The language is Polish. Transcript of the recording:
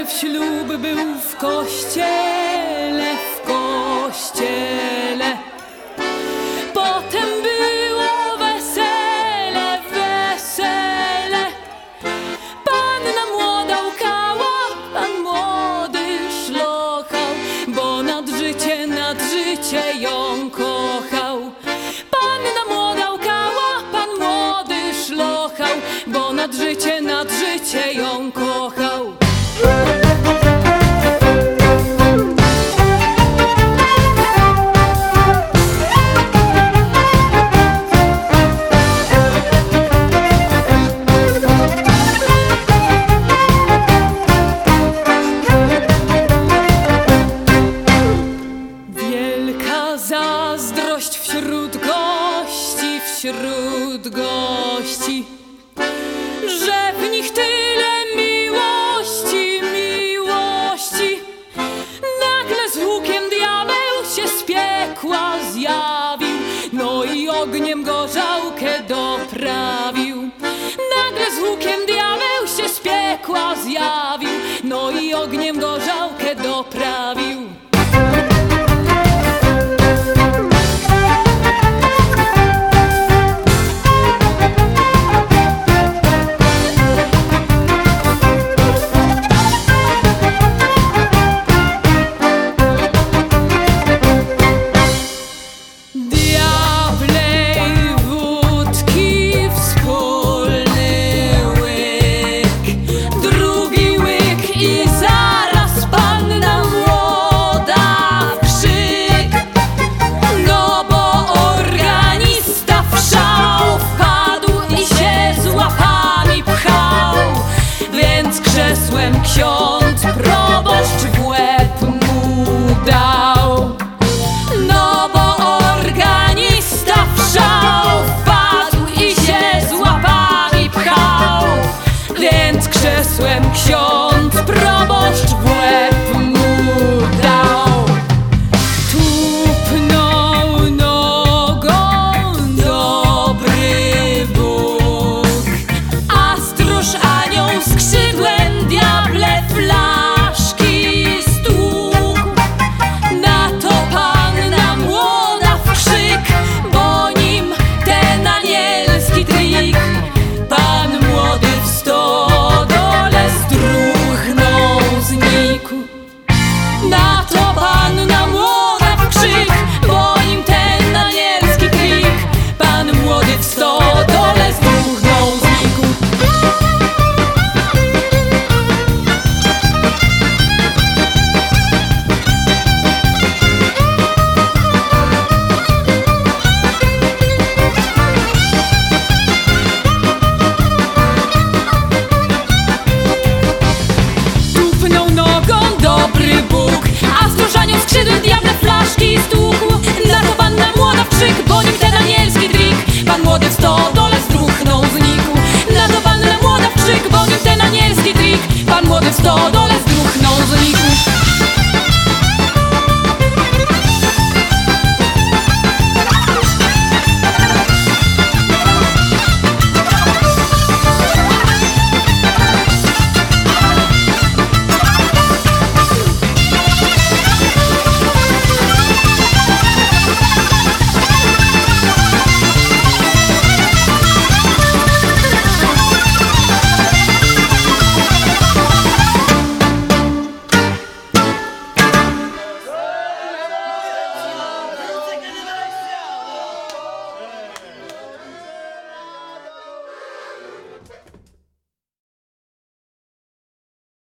Najpierw ślub był w kościele, w kościele. Wśród gości, że w nich tyle miłości, miłości. Nagle z łukiem diabeł się z piekła zjawił, no i ogniem gorzałkę doprawił. Nagle z łukiem diabeł się z piekła zjawił, no i ogniem gorzałkę. 셔